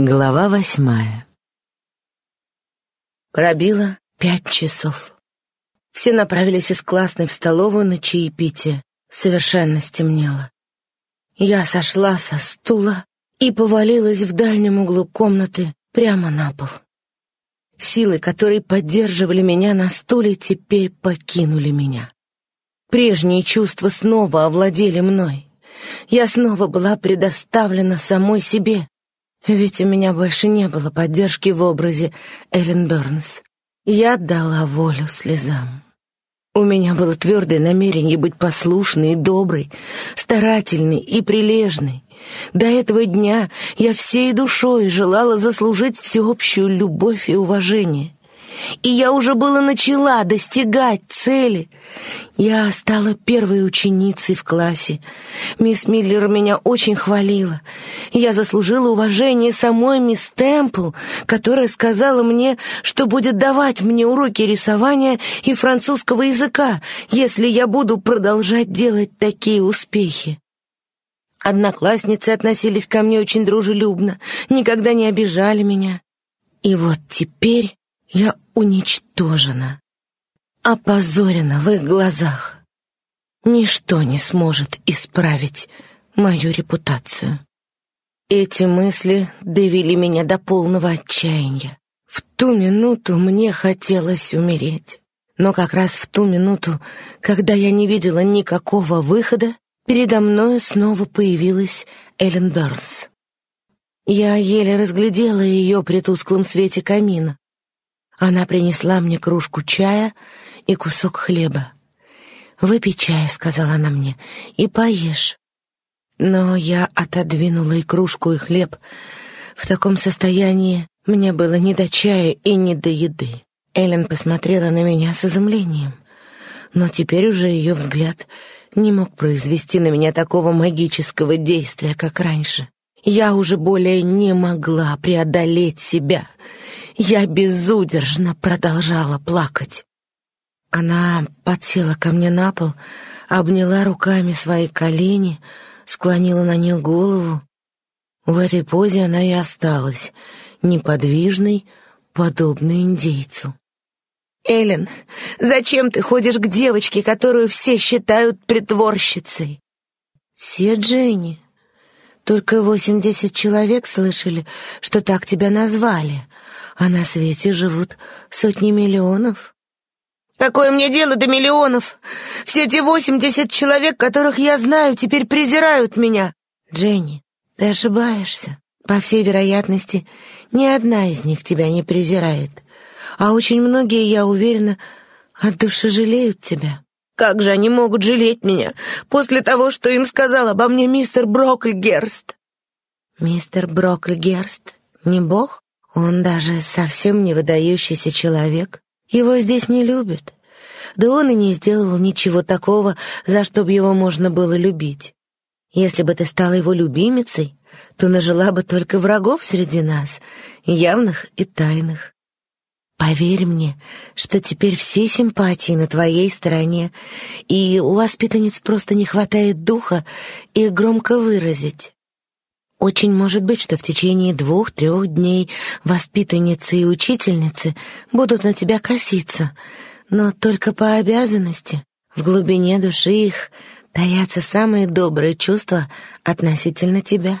Глава восьмая Пробило пять часов. Все направились из классной в столовую на чаепитие. Совершенно стемнело. Я сошла со стула и повалилась в дальнем углу комнаты прямо на пол. Силы, которые поддерживали меня на стуле, теперь покинули меня. Прежние чувства снова овладели мной. Я снова была предоставлена самой себе, ведь у меня больше не было поддержки в образе Эллен Бернс. Я дала волю слезам. У меня было твердое намерение быть послушной и доброй, старательной и прилежной. До этого дня я всей душой желала заслужить всеобщую любовь и уважение и я уже было начала достигать цели. Я стала первой ученицей в классе. Мисс Миллер меня очень хвалила. Я заслужила уважение самой мисс Темпл, которая сказала мне, что будет давать мне уроки рисования и французского языка, если я буду продолжать делать такие успехи. Одноклассницы относились ко мне очень дружелюбно, никогда не обижали меня. И вот теперь я уничтожена, опозорена в их глазах. Ничто не сможет исправить мою репутацию. Эти мысли довели меня до полного отчаяния. В ту минуту мне хотелось умереть. Но как раз в ту минуту, когда я не видела никакого выхода, передо мною снова появилась Эллен Бернс. Я еле разглядела ее при тусклом свете камина. Она принесла мне кружку чая и кусок хлеба. «Выпей чая», — сказала она мне, — «и поешь». Но я отодвинула и кружку, и хлеб. В таком состоянии мне было ни до чая и ни до еды. Эллен посмотрела на меня с изумлением. Но теперь уже ее взгляд не мог произвести на меня такого магического действия, как раньше. Я уже более не могла преодолеть себя — я безудержно продолжала плакать. Она подсела ко мне на пол, обняла руками свои колени, склонила на них голову. В этой позе она и осталась, неподвижной, подобной индейцу. «Эллен, зачем ты ходишь к девочке, которую все считают притворщицей?» «Все, Дженни. Только восемьдесят человек слышали, что так тебя назвали а на свете живут сотни миллионов. Какое мне дело до миллионов? Все эти восемьдесят человек, которых я знаю, теперь презирают меня. Дженни, ты ошибаешься. По всей вероятности, ни одна из них тебя не презирает. А очень многие, я уверена, от души жалеют тебя. Как же они могут жалеть меня после того, что им сказал обо мне мистер Брокльгерст? Мистер Брокльгерст не бог? Он даже совсем не выдающийся человек. Его здесь не любят. Да он и не сделал ничего такого, за что бы его можно было любить. Если бы ты стала его любимицей, то нажила бы только врагов среди нас, явных и тайных. Поверь мне, что теперь все симпатии на твоей стороне, и у воспитанниц просто не хватает духа их громко выразить. Очень может быть, что в течение двух-трех дней воспитанницы и учительницы будут на тебя коситься, но только по обязанности. В глубине души их таятся самые добрые чувства относительно тебя.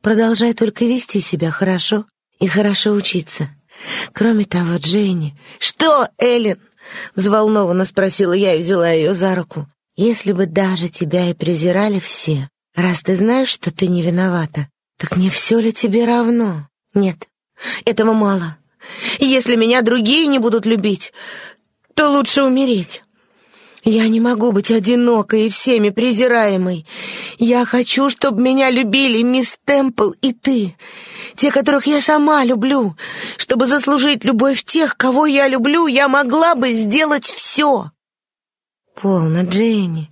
Продолжай только вести себя хорошо и хорошо учиться. Кроме того, Дженни... «Что, Эллен?» — взволнованно спросила я и взяла ее за руку. «Если бы даже тебя и презирали все, Раз ты знаешь, что ты не виновата, так не все ли тебе равно? Нет, этого мало. Если меня другие не будут любить, то лучше умереть. Я не могу быть одинокой и всеми презираемой. Я хочу, чтобы меня любили мисс Темпл и ты, те, которых я сама люблю. Чтобы заслужить любовь тех, кого я люблю, я могла бы сделать все. Полно, Дженни.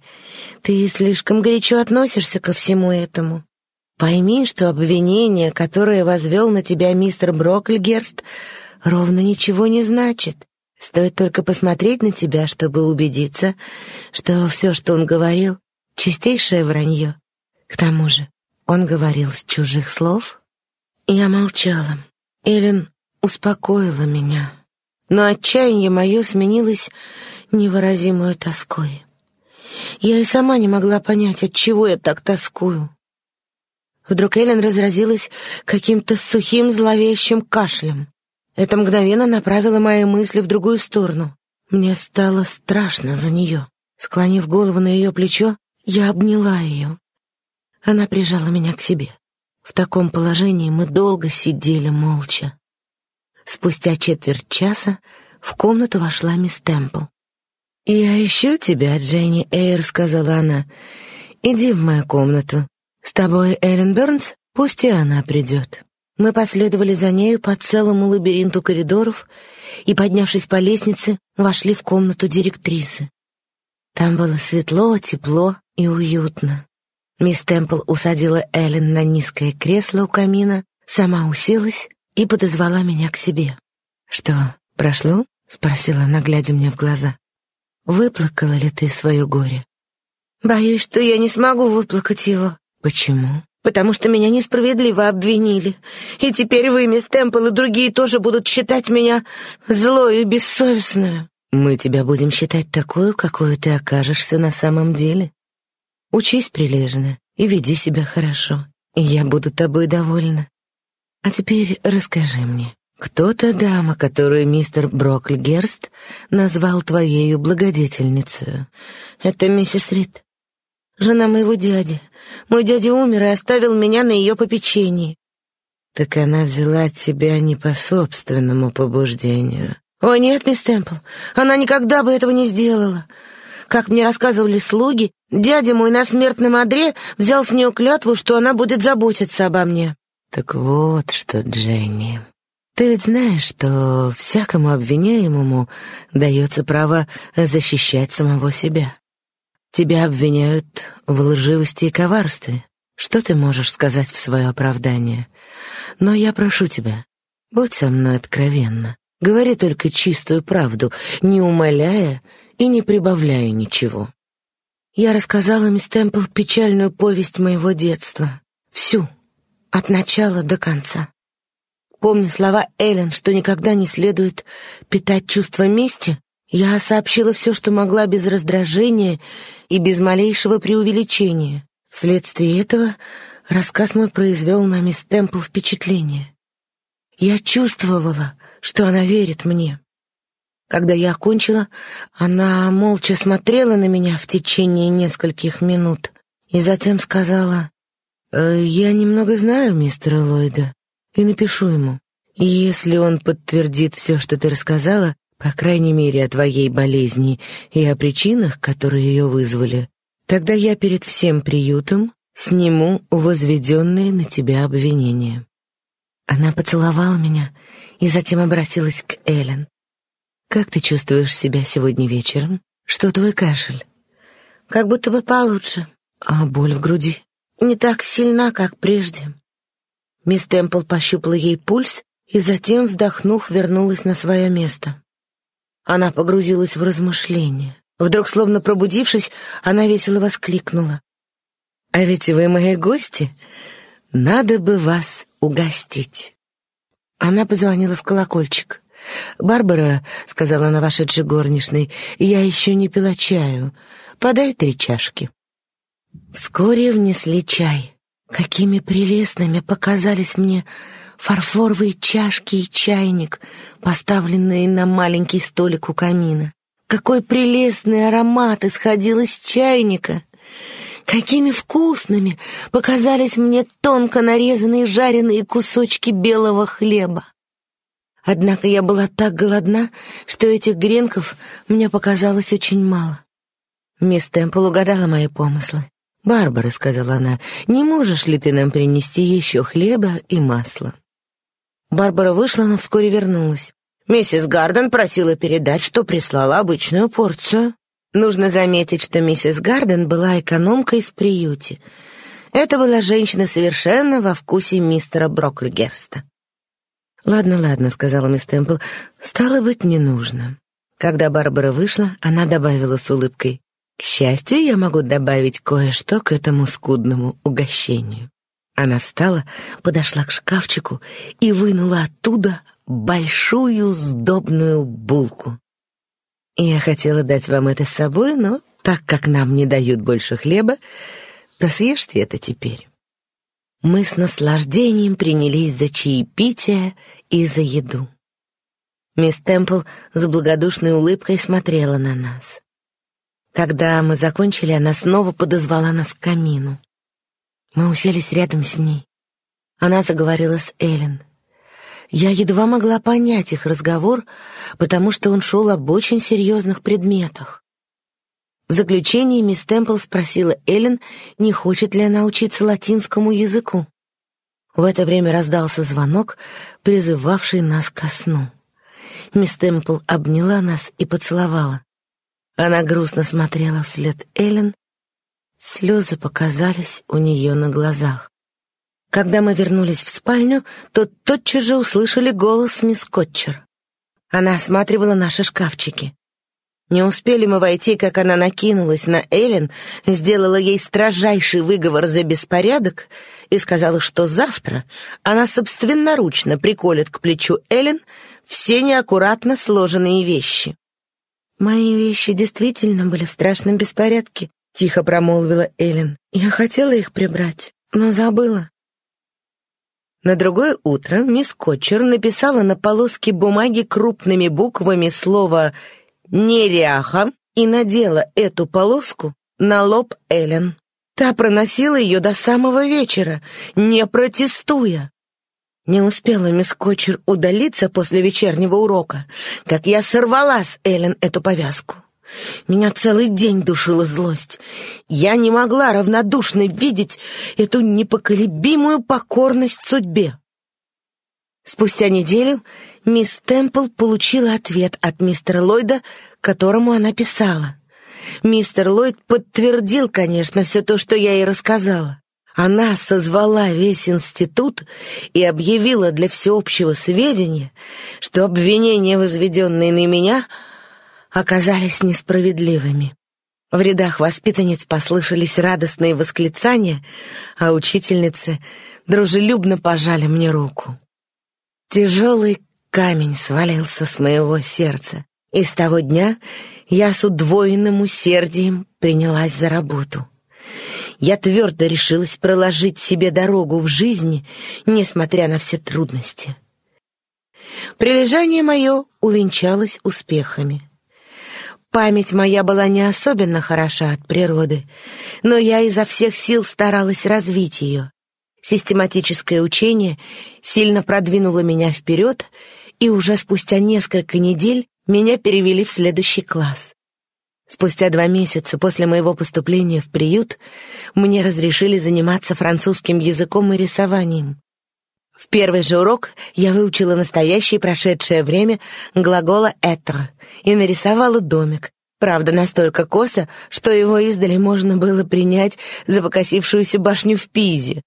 Ты слишком горячо относишься ко всему этому. Пойми, что обвинение, которое возвел на тебя мистер Брокльгерст, ровно ничего не значит. Стоит только посмотреть на тебя, чтобы убедиться, что все, что он говорил, чистейшее вранье. К тому же он говорил с чужих слов. Я молчала. Эллен успокоила меня, но отчаяние мое сменилось невыразимой тоской. Я и сама не могла понять, от чего я так тоскую. Вдруг Эллен разразилась каким-то сухим зловещим кашлем. Это мгновенно направило мои мысли в другую сторону. Мне стало страшно за нее. Склонив голову на ее плечо, я обняла ее. Она прижала меня к себе. В таком положении мы долго сидели молча. Спустя четверть часа в комнату вошла мисс Темпл. «Я ищу тебя, Дженни Эйр», — сказала она. «Иди в мою комнату. С тобой Эллен Бернс? Пусть и она придет». Мы последовали за нею по целому лабиринту коридоров и, поднявшись по лестнице, вошли в комнату директрисы. Там было светло, тепло и уютно. Мисс Темпл усадила Эллен на низкое кресло у камина, сама уселась и подозвала меня к себе. «Что, прошло?» — спросила она, глядя мне в глаза. «Выплакала ли ты свое горе?» «Боюсь, что я не смогу выплакать его». «Почему?» потому что меня несправедливо обвинили. И теперь вы, мисс Темпл, и другие тоже будут считать меня злой и бессовестную. Мы тебя будем считать такую, какую ты окажешься на самом деле. Учись прилежно и веди себя хорошо, и я буду тобой довольна. А теперь расскажи мне, кто та дама, которую мистер Брокльгерст назвал твоею благодетельницей? Это миссис Рид жена моего дяди. Мой дядя умер и оставил меня на ее попечении. Так она взяла тебя не по собственному побуждению. О, нет, мисс Темпл, она никогда бы этого не сделала. Как мне рассказывали слуги, дядя мой на смертном одре взял с нее клятву, что она будет заботиться обо мне. Так вот что, Дженни, ты ведь знаешь, что всякому обвиняемому дается право защищать самого себя. Тебя обвиняют в лживости и коварстве. Что ты можешь сказать в свое оправдание? Но я прошу тебя, будь со мной откровенна. Говори только чистую правду, не умаляя и не прибавляя ничего. Я рассказала мисс Темпл печальную повесть моего детства. Всю, от начала до конца. Помня слова Эллен, что никогда не следует питать чувство мести, я сообщила все, что могла без раздражения и без малейшего преувеличения. Вследствие этого рассказ мой произвел на мисс Темпл впечатление. Я чувствовала, что она верит мне. Когда я окончила, она молча смотрела на меня в течение нескольких минут и затем сказала, «Э, «Я немного знаю мистера Ллойда и напишу ему. Если он подтвердит все, что ты рассказала, по крайней мере, о твоей болезни и о причинах, которые ее вызвали, тогда я перед всем приютом сниму возведенные на тебя обвинения». Она поцеловала меня и затем обратилась к Эллен. «Как ты чувствуешь себя сегодня вечером? Что твой кашель?» «Как будто бы получше. А боль в груди?» «Не так сильна, как прежде». Мисс Темпл пощупала ей пульс и затем, вздохнув, вернулась на свое место. Она погрузилась в размышления. Вдруг, словно пробудившись, она весело воскликнула. «А ведь вы мои гости. Надо бы вас угостить». Она позвонила в колокольчик. «Барбара», — сказала она вошедшей горничной, — «я еще не пила чаю. Подай три чашки». Вскоре внесли чай. Какими прелестными показались мне фарфоровые чашки и чайник, поставленные на маленький столик у камина. Какой прелестный аромат исходил из чайника! Какими вкусными показались мне тонко нарезанные жареные кусочки белого хлеба! Однако я была так голодна, что этих гренков мне показалось очень мало. Мисс Темпл угадала мои помыслы. «Барбара», — сказала она, — «не можешь ли ты нам принести еще хлеба и масла?» Барбара вышла, но вскоре вернулась. Миссис Гарден просила передать, что прислала обычную порцию. Нужно заметить, что миссис Гарден была экономкой в приюте. Это была женщина совершенно во вкусе мистера Брокльгерста. «Ладно, ладно», — сказала мисс Темпл, — «стало быть, не нужно». Когда Барбара вышла, она добавила с улыбкой, «К счастью, я могу добавить кое-что к этому скудному угощению». Она встала, подошла к шкафчику и вынула оттуда большую сдобную булку. Я хотела дать вам это с собой, но так как нам не дают больше хлеба, то съешьте это теперь. Мы с наслаждением принялись за чаепитие и за еду. Мисс Темпл с благодушной улыбкой смотрела на нас. Когда мы закончили, она снова подозвала нас к камину. Мы уселись рядом с ней. Она заговорила с Эллен. Я едва могла понять их разговор, потому что он шел об очень серьезных предметах. В заключение мисс Темпл спросила Эллен, не хочет ли она учиться латинскому языку. В это время раздался звонок, призывавший нас ко сну. Мисс Темпл обняла нас и поцеловала. Она грустно смотрела вслед Эллен. Слезы показались у нее на глазах. Когда мы вернулись в спальню, то тотчас же услышали голос мисс Котчер. Она осматривала наши шкафчики. Не успели мы войти, как она накинулась на Эллен, сделала ей строжайший выговор за беспорядок и сказала, что завтра она собственноручно приколет к плечу Эллен все неаккуратно сложенные вещи. «Мои вещи действительно были в страшном беспорядке», — тихо промолвила Эллен. «Я хотела их прибрать, но забыла». На другое утро мисс Котчер написала на полоске бумаги крупными буквами слово «неряха» и надела эту полоску на лоб Эллен. Та проносила ее до самого вечера, не протестуя. Не успела мисс Котчер удалиться после вечернего урока, как я сорвала с Эллен эту повязку. Меня целый день душила злость. Я не могла равнодушно видеть эту непоколебимую покорность судьбе. Спустя неделю мисс Темпл получила ответ от мистера Ллойда, которому она писала. Мистер Ллойд подтвердил, конечно, все то, что я ей рассказала. Она созвала весь институт и объявила для всеобщего сведения, что обвинения, возведенные на меня, оказались несправедливыми. В рядах воспитанниц послышались радостные восклицания, а учительницы дружелюбно пожали мне руку. Тяжелый камень свалился с моего сердца, и с того дня я с удвоенным усердием принялась за работу. Я твердо решилась проложить себе дорогу в жизни, несмотря на все трудности. Прилежание мое увенчалось успехами. Память моя была не особенно хороша от природы, но я изо всех сил старалась развить ее. Систематическое учение сильно продвинуло меня вперед, и уже спустя несколько недель меня перевели в следующий класс. Спустя два месяца после моего поступления в приют мне разрешили заниматься французским языком и рисованием. В первый же урок я выучила настоящее прошедшее время глагола «être» и нарисовала домик, правда, настолько косо, что его издали можно было принять за покосившуюся башню в Пизе.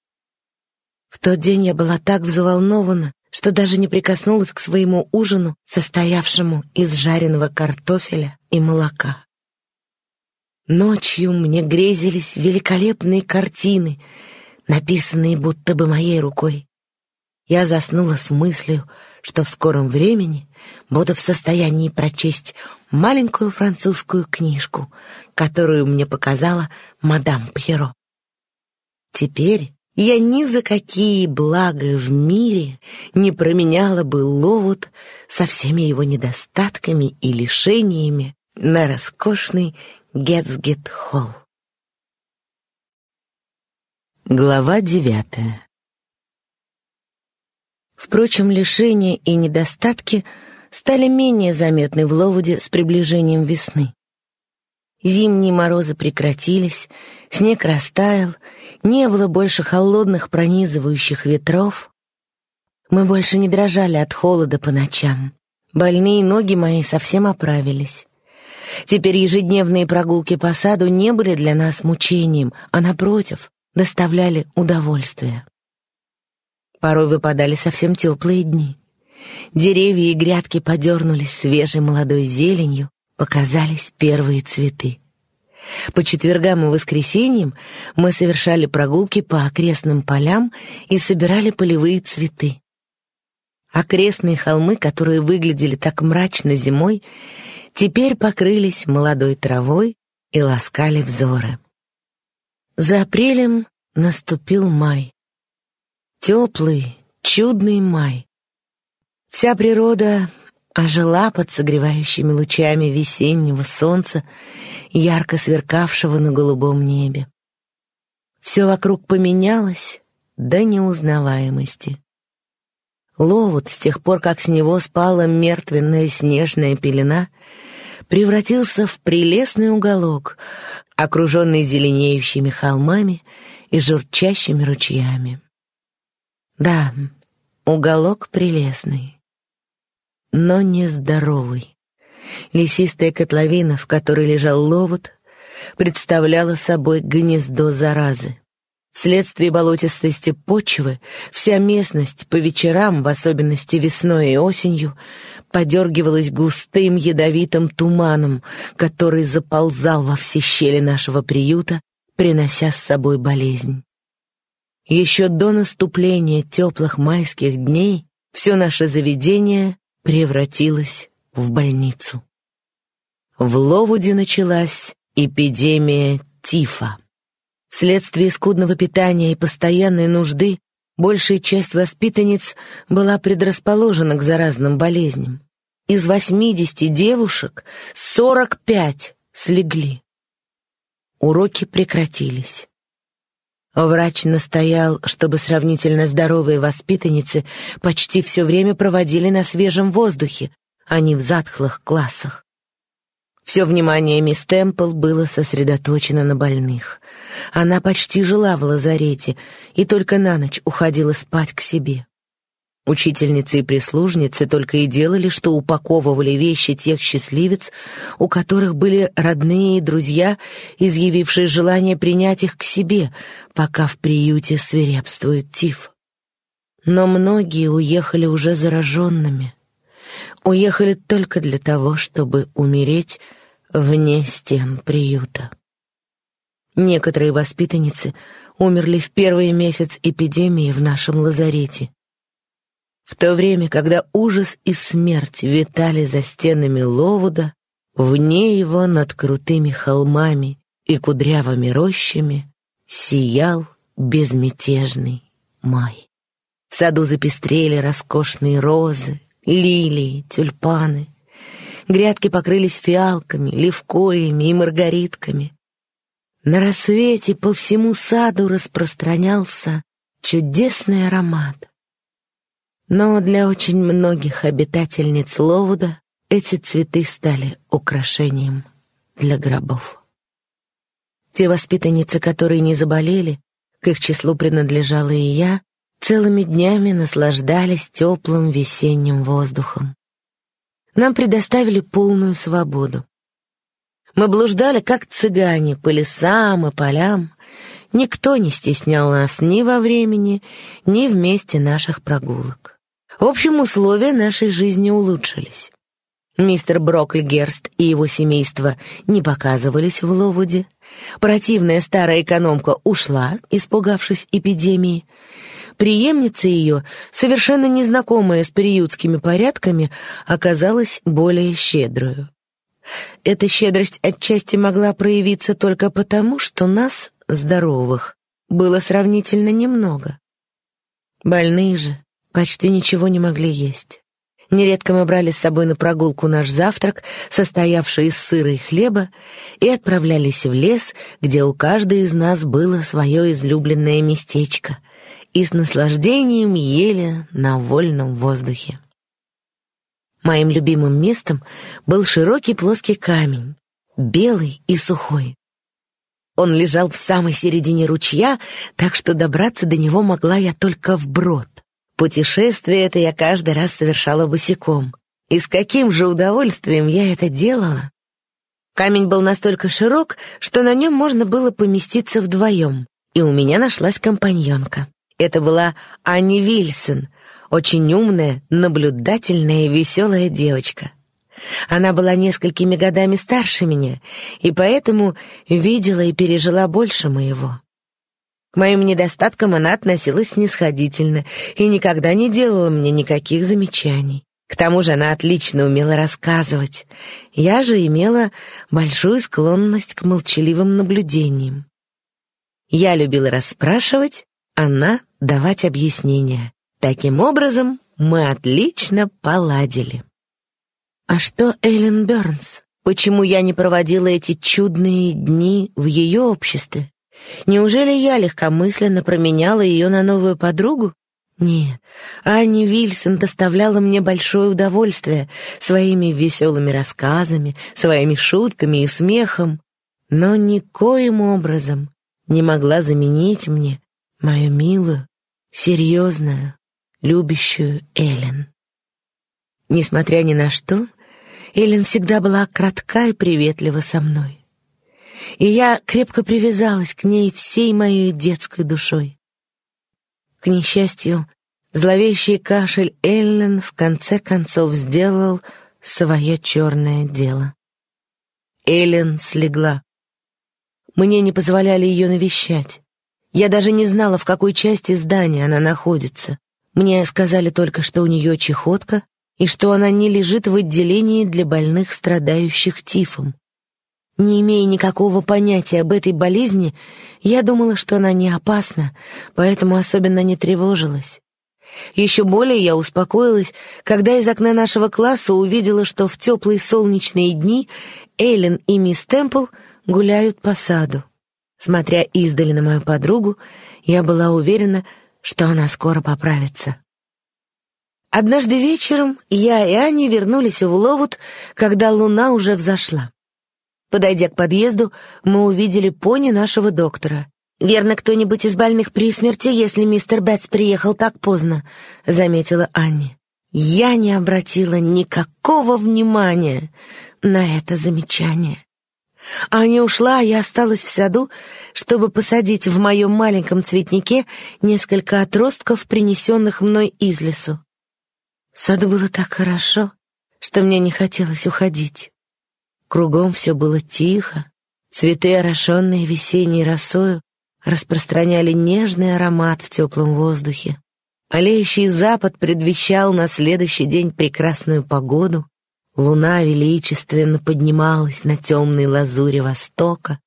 В тот день я была так взволнована, что даже не прикоснулась к своему ужину, состоявшему из жареного картофеля и молока. Ночью мне грезились великолепные картины, написанные будто бы моей рукой я заснула с мыслью, что в скором времени буду в состоянии прочесть маленькую французскую книжку, которую мне показала мадам Пьеро. Теперь я ни за какие блага в мире не променяла бы Ловут со всеми его недостатками и лишениями на роскошный Гетсгет-холл. Глава девятая Впрочем, лишения и недостатки стали менее заметны в Ловуде с приближением весны. Зимние морозы прекратились, снег растаял, не было больше холодных пронизывающих ветров. Мы больше не дрожали от холода по ночам. Больные ноги мои совсем оправились. Теперь ежедневные прогулки по саду не были для нас мучением, а, напротив, доставляли удовольствие. Порой выпадали совсем теплые дни. Деревья и грядки подернулись свежей молодой зеленью, показались первые цветы. По четвергам и воскресеньям мы совершали прогулки по окрестным полям и собирали полевые цветы. Окрестные холмы, которые выглядели так мрачно зимой, теперь покрылись молодой травой и ласкали взоры. За апрелем наступил май. Теплый, чудный май. Вся природа ожила под согревающими лучами весеннего солнца, ярко сверкавшего на голубом небе. Все вокруг поменялось до неузнаваемости. Ловут, с тех пор, как с него спала мертвенная снежная пелена, превратился в прелестный уголок, окруженный зеленеющими холмами и журчащими ручьями. Да, уголок прелестный, но нездоровый. Лесистая котловина, в которой лежал ловут, представляла собой гнездо заразы. Вследствие болотистости почвы вся местность по вечерам, в особенности весной и осенью, подергивалась густым ядовитым туманом, который заползал во все щели нашего приюта, принося с собой болезнь. Еще до наступления теплых майских дней все наше заведение превратилось в больницу. В Ловуде началась эпидемия тифа. Вследствие скудного питания и постоянной нужды большая часть воспитанниц была предрасположена к заразным болезням. Из 80 девушек 45 слегли. Уроки прекратились. Врач настоял, чтобы сравнительно здоровые воспитанницы почти все время проводили на свежем воздухе, а не в затхлых классах. Все внимание мисс Темпл было сосредоточено на больных. Она почти жила в лазарете и только на ночь уходила спать к себе. Учительницы и прислужницы только и делали, что упаковывали вещи тех счастливец, у которых были родные и друзья, изъявившие желание принять их к себе, пока в приюте свирепствует тиф. Но многие уехали уже зараженными уехали только для того, чтобы умереть вне стен приюта. Некоторые воспитанницы умерли в первый месяц эпидемии в нашем лазарете. В то время, когда ужас и смерть витали за стенами Ловуда, вне его над крутыми холмами и кудрявыми рощами сиял безмятежный май. В саду запестрели роскошные розы, лилии, тюльпаны. Грядки покрылись фиалками, левкоями и маргаритками. На рассвете по всему саду распространялся чудесный аромат. Но для очень многих обитательниц Ловуда эти цветы стали украшением для гробов. Те воспитанницы, которые не заболели, к их числу принадлежала и я, целыми днями наслаждались теплым весенним воздухом. Нам предоставили полную свободу. Мы блуждали, как цыгане, по лесам и полям. Никто не стеснял нас ни во времени, ни в месте наших прогулок. В общем, условия нашей жизни улучшились. Мистер Брокльгерст и его семейство не показывались в Ловуде. Противная старая экономка ушла, испугавшись эпидемии. Приемница ее, совершенно незнакомая с приютскими порядками, оказалась более щедрую. Эта щедрость отчасти могла проявиться только потому, что нас, здоровых, было сравнительно немного. Больные же почти ничего не могли есть. Нередко мы брали с собой на прогулку наш завтрак, состоявший из сыра и хлеба, и отправлялись в лес, где у каждой из нас было свое излюбленное местечко — и с наслаждением ели на вольном воздухе. Моим любимым местом был широкий плоский камень, белый и сухой. Он лежал в самой середине ручья, так что добраться до него могла я только вброд. Путешествие это я каждый раз совершала босиком. И с каким же удовольствием я это делала! Камень был настолько широк, что на нем можно было поместиться вдвоем, и у меня нашлась компаньонка. Это была Анни Вильсон, очень умная, наблюдательная и веселая девочка. Она была несколькими годами старше меня, и поэтому видела и пережила больше моего. К моим недостаткам она относилась снисходительно и никогда не делала мне никаких замечаний. К тому же она отлично умела рассказывать. Я же имела большую склонность к молчаливым наблюдениям. Я любила расспрашивать, она давать объяснения. Таким образом, мы отлично поладили. А что Эллен Бёрнс? Почему я не проводила эти чудные дни в ее обществе? Неужели я легкомысленно променяла ее на новую подругу? Нет, Анни Вильсон доставляла мне большое удовольствие своими веселыми рассказами, своими шутками и смехом, но никоим образом не могла заменить мне мою милую, серьезную, любящую Эллен. Несмотря ни на что, Эллен всегда была кратка и приветлива со мной и я крепко привязалась к ней всей моей детской душой. К несчастью, зловещий кашель Эллен в конце концов сделал свое черное дело. Эллен слегла. Мне не позволяли ее навещать. Я даже не знала, в какой части здания она находится. Мне сказали только, что у нее чехотка и что она не лежит в отделении для больных, страдающих тифом. Не имея никакого понятия об этой болезни, я думала, что она не опасна, поэтому особенно не тревожилась. Еще более я успокоилась, когда из окна нашего класса увидела, что в теплые солнечные дни Эллен и мисс Темпл гуляют по саду. Смотря издали на мою подругу, я была уверена, что она скоро поправится. Однажды вечером я и Аня вернулись в Ловут, когда луна уже взошла. Подойдя к подъезду, мы увидели пони нашего доктора. «Верно, кто-нибудь из больных при смерти, если мистер Бэтс приехал так поздно», — заметила Анни. Я не обратила никакого внимания на это замечание. Аня ушла, а я осталась в саду, чтобы посадить в моем маленьком цветнике несколько отростков, принесенных мной из лесу. В саду было так хорошо, что мне не хотелось уходить. Кругом все было тихо, цветы, орошенные весенней росою, распространяли нежный аромат в теплом воздухе. Олеющий запад предвещал на следующий день прекрасную погоду. Луна величественно поднималась на темной лазуре востока.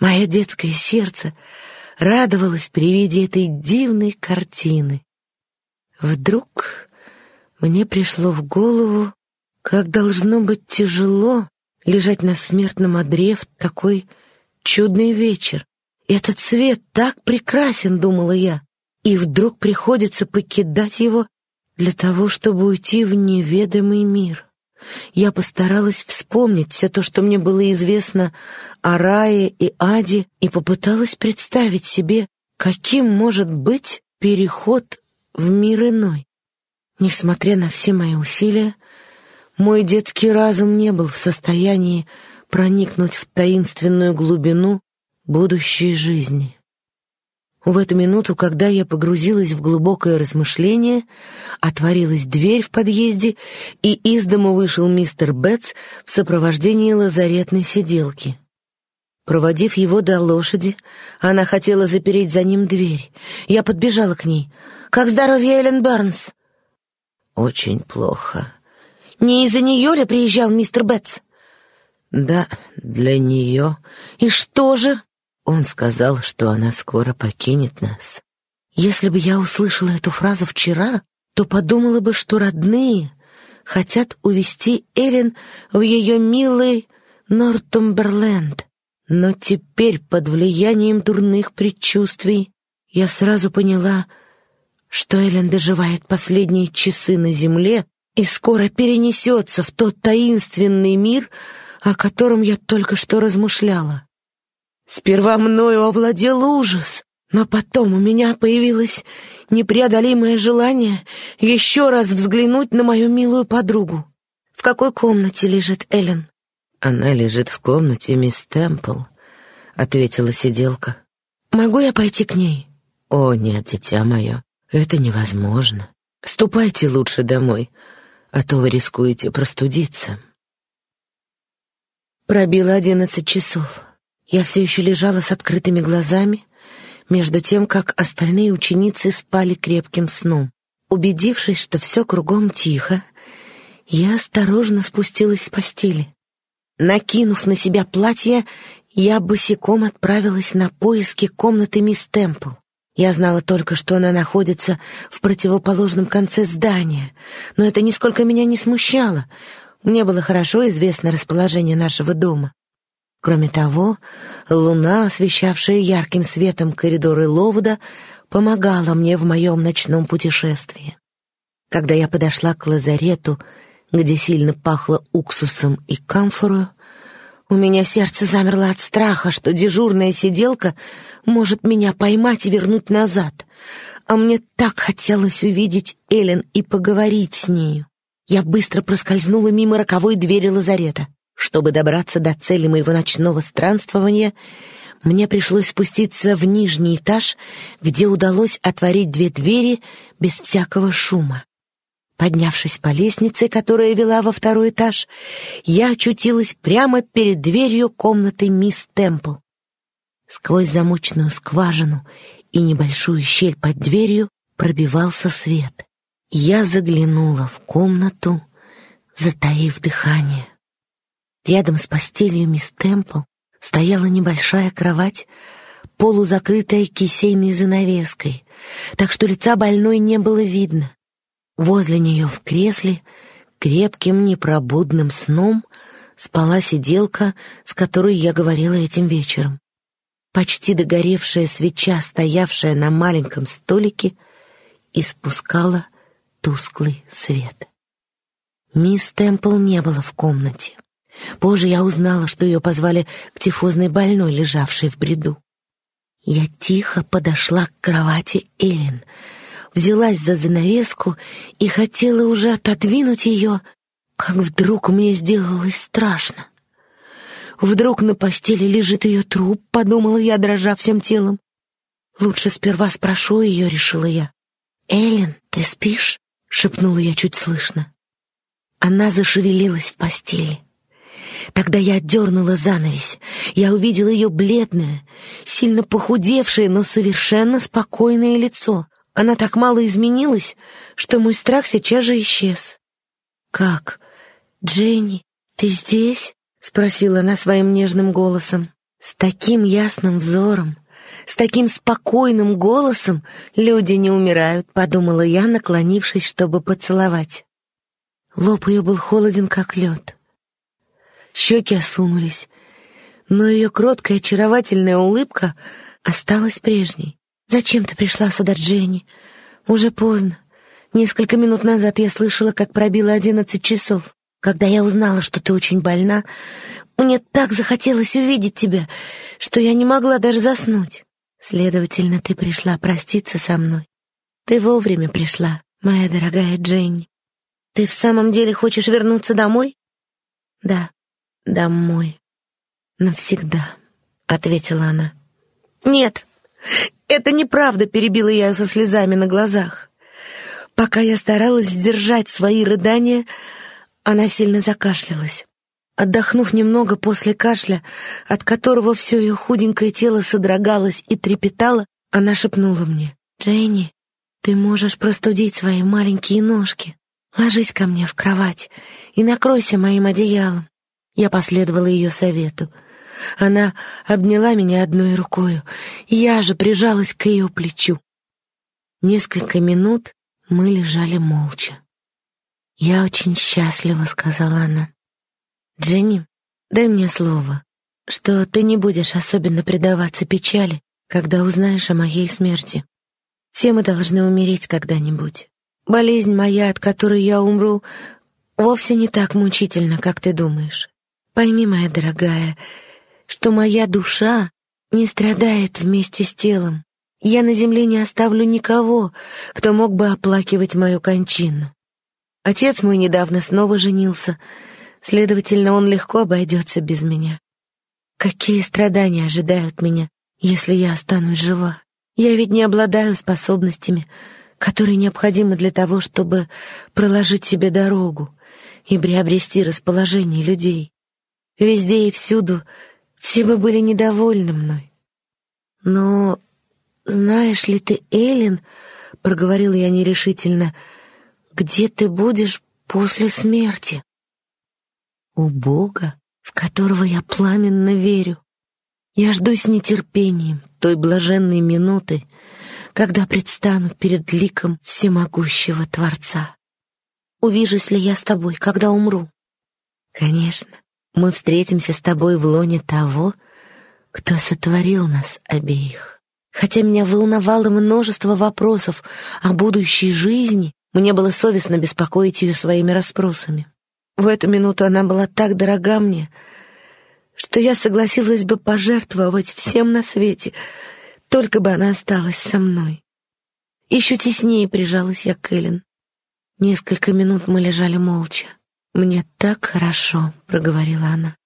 Мое детское сердце радовалось при виде этой дивной картины. Вдруг мне пришло в голову, как должно быть тяжело лежать на смертном одре в такой чудный вечер. Этот свет так прекрасен, думала я, и вдруг приходится покидать его для того, чтобы уйти в неведомый мир. Я постаралась вспомнить все то, что мне было известно о рае и аде, и попыталась представить себе, каким может быть переход в мир иной. Несмотря на все мои усилия, мой детский разум не был в состоянии проникнуть в таинственную глубину будущей жизни. В эту минуту, когда я погрузилась в глубокое размышление, отворилась дверь в подъезде, и из дома вышел мистер Бетс в сопровождении лазаретной сиделки. Проводив его до лошади, она хотела запереть за ним дверь. Я подбежала к ней. «Как здоровье Эллен Барнс?» «Очень плохо», не из-за нее ли приезжал мистер Бетс? Да, для нее. И что же? Он сказал, что она скоро покинет нас. Если бы я услышала эту фразу вчера, то подумала бы, что родные хотят увести Эллен в ее милый Нортумберленд. Но теперь, под влиянием дурных предчувствий, я сразу поняла, что Эллен доживает последние часы на земле и скоро перенесется в тот таинственный мир, о котором я только что размышляла. Сперва мною овладел ужас, но потом у меня появилось непреодолимое желание еще раз взглянуть на мою милую подругу. В какой комнате лежит Эллен? Она лежит в комнате мисс Темпл, ответила сиделка. Могу я пойти к ней? О, нет, дитя мое, это невозможно. Ступайте лучше домой, а то вы рискуете простудиться. Пробило одиннадцать часов. Я все еще лежала с открытыми глазами, между тем, как остальные ученицы спали крепким сном. Убедившись, что все кругом тихо, я осторожно спустилась с постели. Накинув на себя платье, я босиком отправилась на поиски комнаты мисс Темпл. Я знала только, что она находится в противоположном конце здания, но это нисколько меня не смущало. Мне было хорошо известно расположение нашего дома. Кроме того, луна, освещавшая ярким светом коридоры Ловуда, помогала мне в моем ночном путешествии. Когда я подошла к лазарету, где сильно пахло уксусом и камфорою, у меня сердце замерло от страха, что дежурная сиделка может меня поймать и вернуть назад. А мне так хотелось увидеть Элен и поговорить с нею. Я быстро проскользнула мимо роковой двери лазарета. Чтобы добраться до цели моего ночного странствования, мне пришлось спуститься в нижний этаж, где удалось отворить две двери без всякого шума. Поднявшись по лестнице, которая вела во второй этаж, я очутилась прямо перед дверью комнаты мисс Темпл. Сквозь замочную скважину и небольшую щель под дверью пробивался свет. Я заглянула в комнату, затаив дыхание. Рядом с постелью мисс Темпл стояла небольшая кровать, полузакрытая кисейной занавеской, так что лица больной не было видно. Возле нее в кресле крепким непробудным сном спала сиделка, с которой я говорила этим вечером. Почти догоревшая свеча, стоявшая на маленьком столике, испускала тусклый свет. Мисс Темпл не было в комнате. Позже я узнала, что ее позвали к тифозной больной, лежавшей в бреду. Я тихо подошла к кровати Эллен — взялась за занавеску и хотела уже отодвинуть ее, как вдруг мне сделалось страшно. Вдруг на постели лежит ее труп, подумала я, дрожа всем телом. Лучше сперва спрошу ее, решила я. «Эллен, ты спишь?» — шепнула я чуть слышно. Она зашевелилась в постели. Тогда я отдернула занавесь. Я увидела ее бледное, сильно похудевшее, но совершенно спокойное лицо. Она так мало изменилась, что мой страх сейчас же исчез. «Как? Дженни, ты здесь?» — спросила она своим нежным голосом. С таким ясным взором, с таким спокойным голосом люди не умирают, подумала я, наклонившись, чтобы поцеловать. Лоб ее был холоден, как лед. Щеки осунулись, но ее кроткая очаровательная улыбка осталась прежней. «Зачем ты пришла сюда, Дженни? Уже поздно. Несколько минут назад я слышала, как пробило одиннадцать часов. Когда я узнала, что ты очень больна, мне так захотелось увидеть тебя, что я не могла даже заснуть. Следовательно, ты пришла проститься со мной. Ты вовремя пришла, моя дорогая Дженни. Ты в самом деле хочешь вернуться домой? Да, домой. Навсегда, — ответила она. Нет, «Это неправда», — перебила я ее со слезами на глазах. Пока я старалась сдержать свои рыдания, она сильно закашлялась. Отдохнув немного после кашля, от которого все ее худенькое тело содрогалось и трепетало, она шепнула мне, «Дженни, ты можешь простудить свои маленькие ножки. Ложись ко мне в кровать и накройся моим одеялом». Я последовала ее совету — она обняла меня одной рукой, я же прижалась к ее плечу. Несколько минут мы лежали молча. «Я очень счастлива», — сказала она. «Дженни, дай мне слово, что ты не будешь особенно предаваться печали, когда узнаешь о моей смерти. Все мы должны умереть когда-нибудь. Болезнь моя, от которой я умру, вовсе не так мучительна, как ты думаешь. Пойми, моя дорогая, что моя душа не страдает вместе с телом. Я на земле не оставлю никого, кто мог бы оплакивать мою кончину. Отец мой недавно снова женился, следовательно, он легко обойдется без меня. Какие страдания ожидают меня, если я останусь жива? Я ведь не обладаю способностями, которые необходимы для того, чтобы проложить себе дорогу и приобрести расположение людей. Везде и всюду все бы были недовольны мной. Но знаешь ли ты, Эллен, — проговорила я нерешительно, — где ты будешь после смерти? У Бога, в которого я пламенно верю. Я жду с нетерпением той блаженной минуты, когда предстану перед ликом всемогущего Творца. Увижусь ли я с тобой, когда умру? Конечно, мы встретимся с тобой в лоне того, кто сотворил нас обеих. Хотя меня волновало множество вопросов о будущей жизни, мне было совестно беспокоить ее своими расспросами. В эту минуту она была так дорога мне — что я согласилась бы пожертвовать всем на свете, только бы она осталась со мной. Еще теснее прижалась я к Эллен. Несколько минут мы лежали молча. «Мне так хорошо», — проговорила она.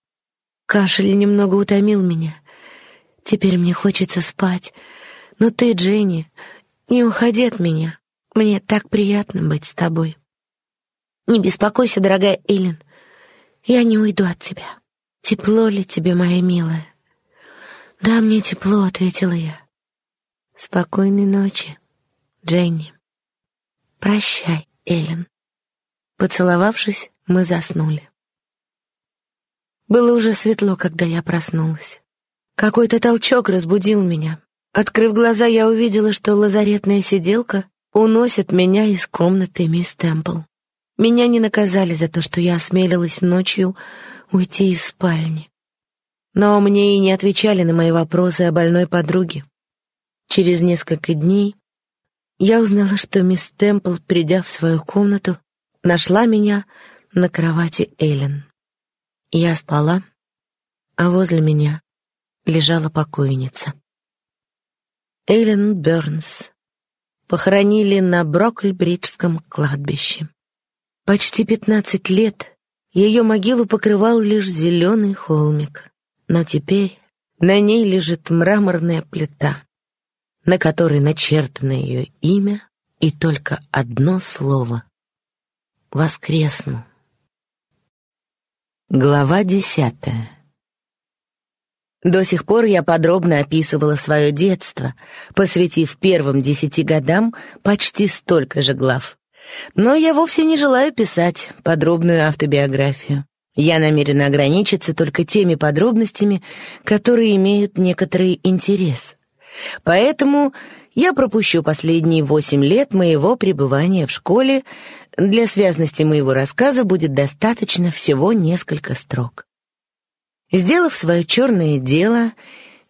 Кашель немного утомил меня. Теперь мне хочется спать. Но ты, Дженни, не уходи от меня. Мне так приятно быть с тобой. Не беспокойся, дорогая Эллен. Я не уйду от тебя. «Тепло ли тебе, моя милая?» «Да, мне тепло», — ответила я. «Спокойной ночи, Дженни». «Прощай, Эллен». Поцеловавшись, мы заснули. Было уже светло, когда я проснулась. Какой-то толчок разбудил меня. Открыв глаза, я увидела, что лазаретная сиделка уносит меня из комнаты мисс Темпл. Меня не наказали за то, что я осмелилась ночью уйти из спальни. Но мне и не отвечали на мои вопросы о больной подруге. Через несколько дней я узнала, что мисс Темпл, придя в свою комнату, нашла меня на кровати Эллен. Я спала, а возле меня лежала покойница. Эллен Бёрнс похоронили на Брокль-Бриджском кладбище. Почти пятнадцать лет ее могилу покрывал лишь зеленый холмик. Но теперь на ней лежит мраморная плита, на которой начертано ее имя и только одно слово — «Воскресну». Глава десятая До сих пор я подробно описывала свое детство, посвятив первым десяти годам почти столько же глав. Но я вовсе не желаю писать подробную автобиографию. Я намерена ограничиться только теми подробностями, которые имеют некоторый интерес. Поэтому я пропущу последние восемь лет моего пребывания в школе. Для связности моего рассказа будет достаточно всего несколько строк. Сделав свое черное дело,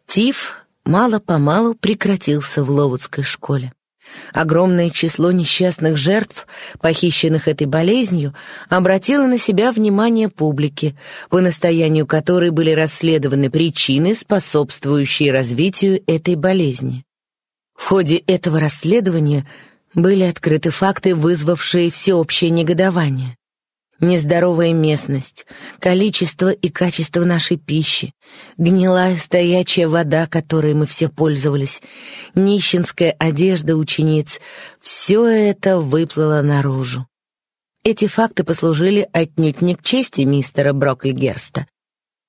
Тиф мало-помалу прекратился в Ловудской школе. Огромное число несчастных жертв, похищенных этой болезнью, обратило на себя внимание публики, по настоянию которой были расследованы причины, способствующие развитию этой болезни. В ходе этого расследования были открыты факты, вызвавшие всеобщее негодование нездоровая местность, количество и качество нашей пищи, гнилая стоячая вода, которой мы все пользовались, нищенская одежда учениц — все это выплыло наружу. Эти факты послужили отнюдь не к чести мистера Брокльгерста,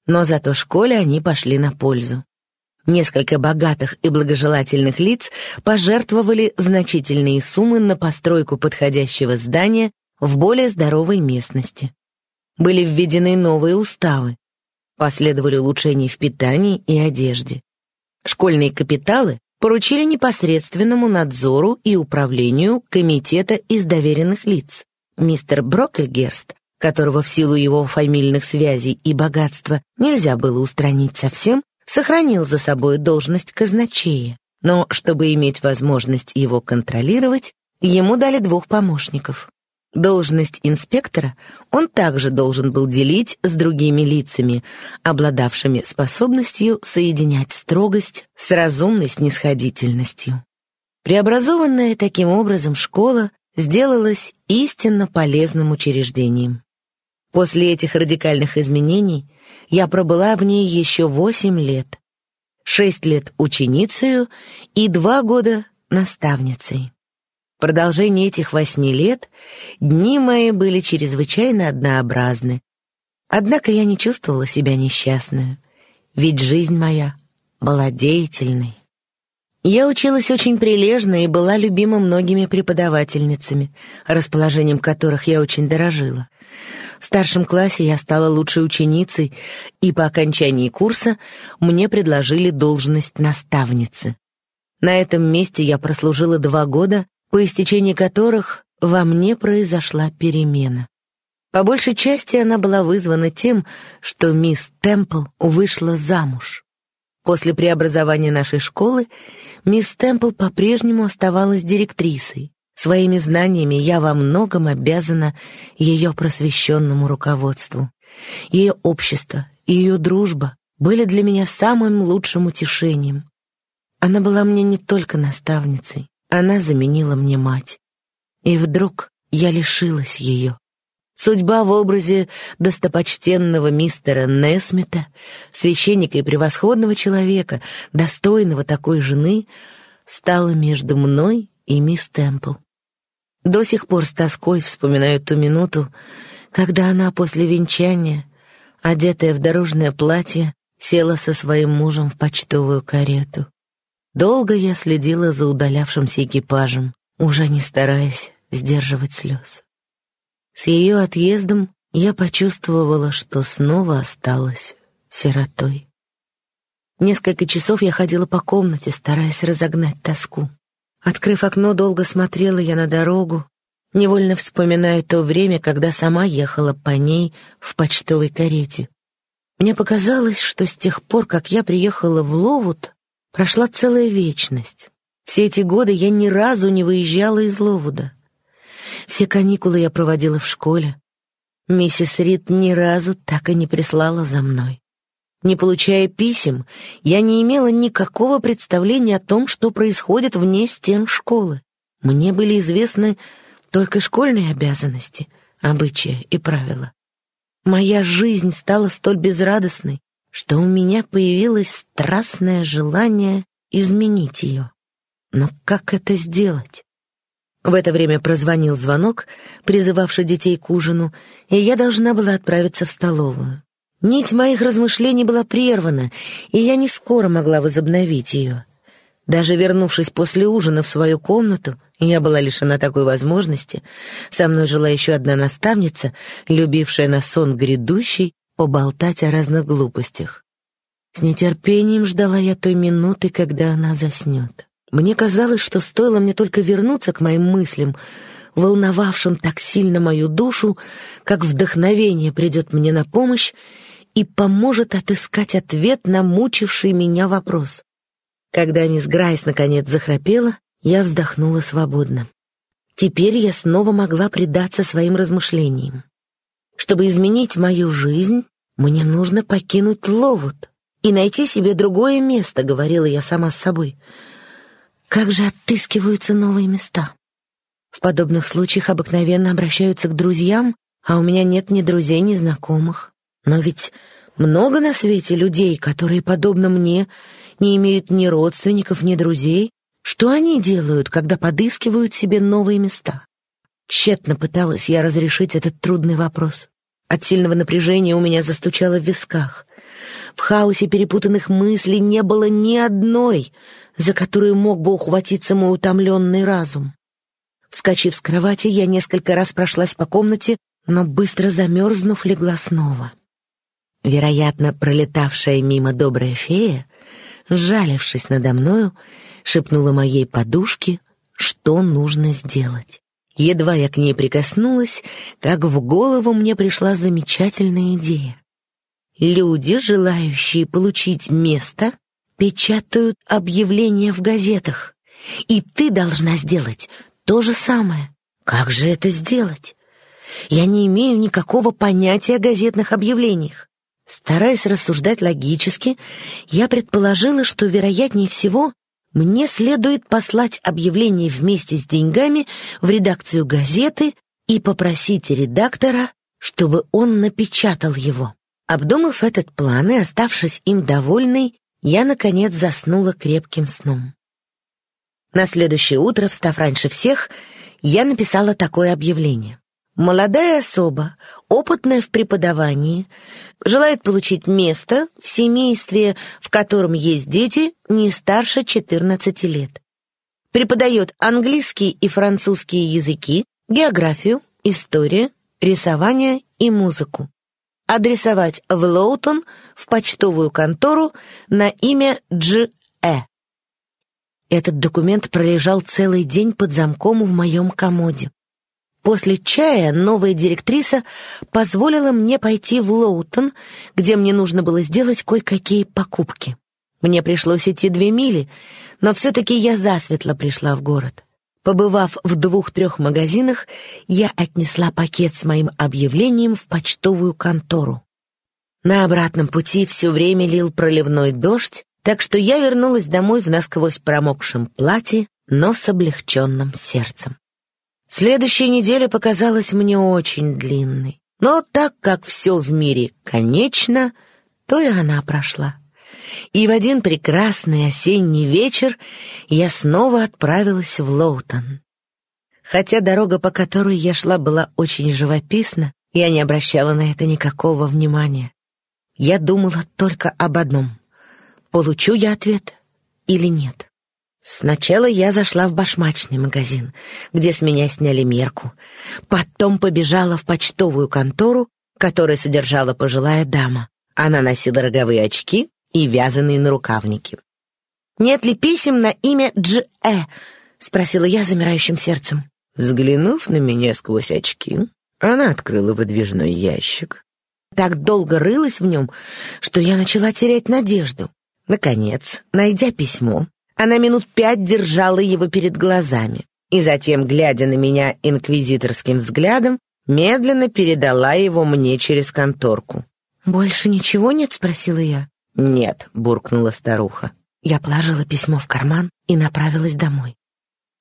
но зато школе они пошли на пользу. Несколько богатых и благожелательных лиц пожертвовали значительные суммы на постройку подходящего здания в более здоровой местности. Были введены новые уставы, последовали улучшения в питании и одежде. Школьные капиталы поручили непосредственному надзору и управлению комитета из доверенных лиц. Мистер Брокельгерст, которого в силу его фамильных связей и богатства нельзя было устранить совсем, сохранил за собой должность казначея. Но чтобы иметь возможность его контролировать, ему дали двух помощников. Должность инспектора он также должен был делить с другими лицами, обладавшими способностью соединять строгость с разумной снисходительностью. Преобразованная таким образом школа сделалась истинно полезным учреждением. После этих радикальных изменений я пробыла в ней еще восемь лет, шесть лет ученицею и два года наставницей. В продолжении этих восьми лет дни мои были чрезвычайно однообразны. Однако я не чувствовала себя несчастной, ведь жизнь моя была деятельной. Я училась очень прилежно и была любима многими преподавательницами, расположением которых я очень дорожила. В старшем классе я стала лучшей ученицей, и по окончании курса мне предложили должность наставницы. На этом месте я прослужила два года, по истечении которых во мне произошла перемена. По большей части она была вызвана тем, что мисс Темпл вышла замуж. После преобразования нашей школы мисс Темпл по-прежнему оставалась директрисой. Своими знаниями я во многом обязана ее просвещенному руководству. Ее общество ее дружба были для меня самым лучшим утешением. Она была мне не только наставницей, она заменила мне мать. И вдруг я лишилась ее. Судьба в образе достопочтенного мистера Несмита, священника и превосходного человека, достойного такой жены, стала между мной и мисс Темпл. До сих пор с тоской вспоминаю ту минуту, когда она после венчания, одетая в дорожное платье, села со своим мужем в почтовую карету. Долго я следила за удалявшимся экипажем, уже не стараясь сдерживать слез. С ее отъездом я почувствовала, что снова осталась сиротой. Несколько часов я ходила по комнате, стараясь разогнать тоску. Открыв окно, долго смотрела я на дорогу, невольно вспоминая то время, когда сама ехала по ней в почтовой карете. Мне показалось, что с тех пор, как я приехала в Ловут, Прошла целая вечность. Все эти годы я ни разу не выезжала из Ловуда. Все каникулы я проводила в школе. Миссис Рид ни разу так и не прислала за мной. Не получая писем, я не имела никакого представления о том, что происходит вне стен школы. Мне были известны только школьные обязанности, обычаи и правила. Моя жизнь стала столь безрадостной, что у меня появилось страстное желание изменить ее. Но как это сделать? В это время прозвонил звонок, призывавший детей к ужину, и я должна была отправиться в столовую. Нить моих размышлений была прервана, и я не скоро могла возобновить ее. Даже вернувшись после ужина в свою комнату, я была лишена такой возможности. Со мной жила еще одна наставница, любившая на сон грядущий поболтать о разных глупостях. С нетерпением ждала я той минуты, когда она заснет. Мне казалось, что стоило мне только вернуться к моим мыслям, волновавшим так сильно мою душу, как вдохновение придет мне на помощь и поможет отыскать ответ на мучивший меня вопрос. Когда мисс Грайс наконец захрапела, я вздохнула свободно. Теперь я снова могла предаться своим размышлениям. Чтобы изменить мою жизнь, мне нужно покинуть Ловут и найти себе другое место, говорила я сама с собой. Как же отыскиваются новые места? В подобных случаях обыкновенно обращаются к друзьям, а у меня нет ни друзей, ни знакомых. Но ведь много на свете людей, которые, подобно мне, не имеют ни родственников, ни друзей. Что они делают, когда подыскивают себе новые места? Тщетно пыталась я разрешить этот трудный вопрос. От сильного напряжения у меня застучало в висках. В хаосе перепутанных мыслей не было ни одной, за которую мог бы ухватиться мой утомленный разум. Вскочив с кровати, я несколько раз прошлась по комнате, но быстро замерзнув, легла снова. Вероятно, пролетавшая мимо добрая фея, сжалившись надо мною, шепнула моей подушке, что нужно сделать. Едва я к ней прикоснулась, как в голову мне пришла замечательная идея. Люди, желающие получить место, печатают объявления в газетах, и ты должна сделать то же самое. Как же это сделать? Я не имею никакого понятия о газетных объявлениях. Стараясь рассуждать логически, я предположила, что, вероятнее всего, мне следует послать объявление вместе с деньгами в редакцию газеты и попросить редактора, чтобы он напечатал его. Обдумав этот план и оставшись им довольной, я, наконец, заснула крепким сном. На следующее утро, встав раньше всех, я написала такое объявление. Молодая особа, опытная в преподавании, желает получить место в семействе, в котором есть дети не старше 14 лет. Преподает английский и французские языки, географию, историю, рисование и музыку. Адресовать в Лоутон в почтовую контору на имя Дж. Э. Этот документ пролежал целый день под замком в моем комоде. После чая новая директриса позволила мне пойти в Лоутон, где мне нужно было сделать кое-какие покупки. Мне пришлось идти две мили, но все-таки я засветло пришла в город. Побывав в двух-трех магазинах, я отнесла пакет с моим объявлением в почтовую контору. На обратном пути все время лил проливной дождь, так что я вернулась домой в насквозь промокшем платье, но с облегченным сердцем. Следующая неделя показалась мне очень длинной. Но так как все в мире конечно, то и она прошла. И в один прекрасный осенний вечер я снова отправилась в Лоутон. Хотя дорога, по которой я шла, была очень живописна, я не обращала на это никакого внимания. Я думала только об одном — получу я ответ или нет. Сначала я зашла в башмачный магазин, где с меня сняли мерку. Потом побежала в почтовую контору, которая содержала пожилая дама. Она носила роговые очки и вязаные нарукавники. «Нет ли писем на имя Дж. Э?» — спросила я замирающим сердцем. Взглянув на меня сквозь очки, она открыла выдвижной ящик. Так долго рылась в нем, что я начала терять надежду. Наконец, найдя письмо, она минут пять держала его перед глазами и затем, глядя на меня инквизиторским взглядом, медленно передала его мне через конторку. «Больше ничего нет?» — спросила я. «Нет», — буркнула старуха. Я положила письмо в карман и направилась домой.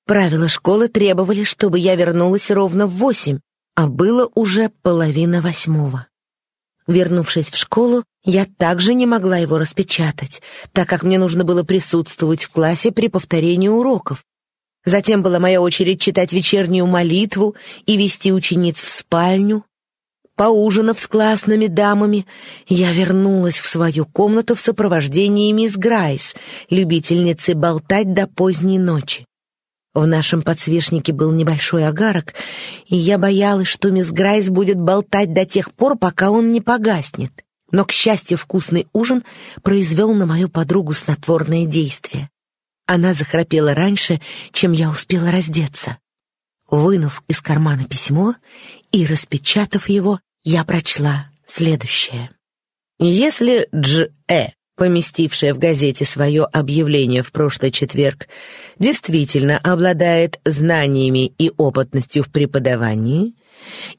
Правила школы требовали, чтобы я вернулась ровно в восемь, а было уже половина восьмого. Вернувшись в школу, я также не могла его распечатать, так как мне нужно было присутствовать в классе при повторении уроков. Затем была моя очередь читать вечернюю молитву и вести учениц в спальню. Поужинав с классными дамами, я вернулась в свою комнату в сопровождении мисс Грайс, любительницы болтать до поздней ночи. В нашем подсвечнике был небольшой огарок, и я боялась, что мисс Грайс будет болтать до тех пор, пока он не погаснет. Но, к счастью, вкусный ужин произвел на мою подругу снотворное действие. Она захрапела раньше, чем я успела раздеться. Вынув из кармана письмо и распечатав его, я прочла следующее. Если Дж. Э поместившая в газете свое объявление в прошлый четверг, действительно обладает знаниями и опытностью в преподавании,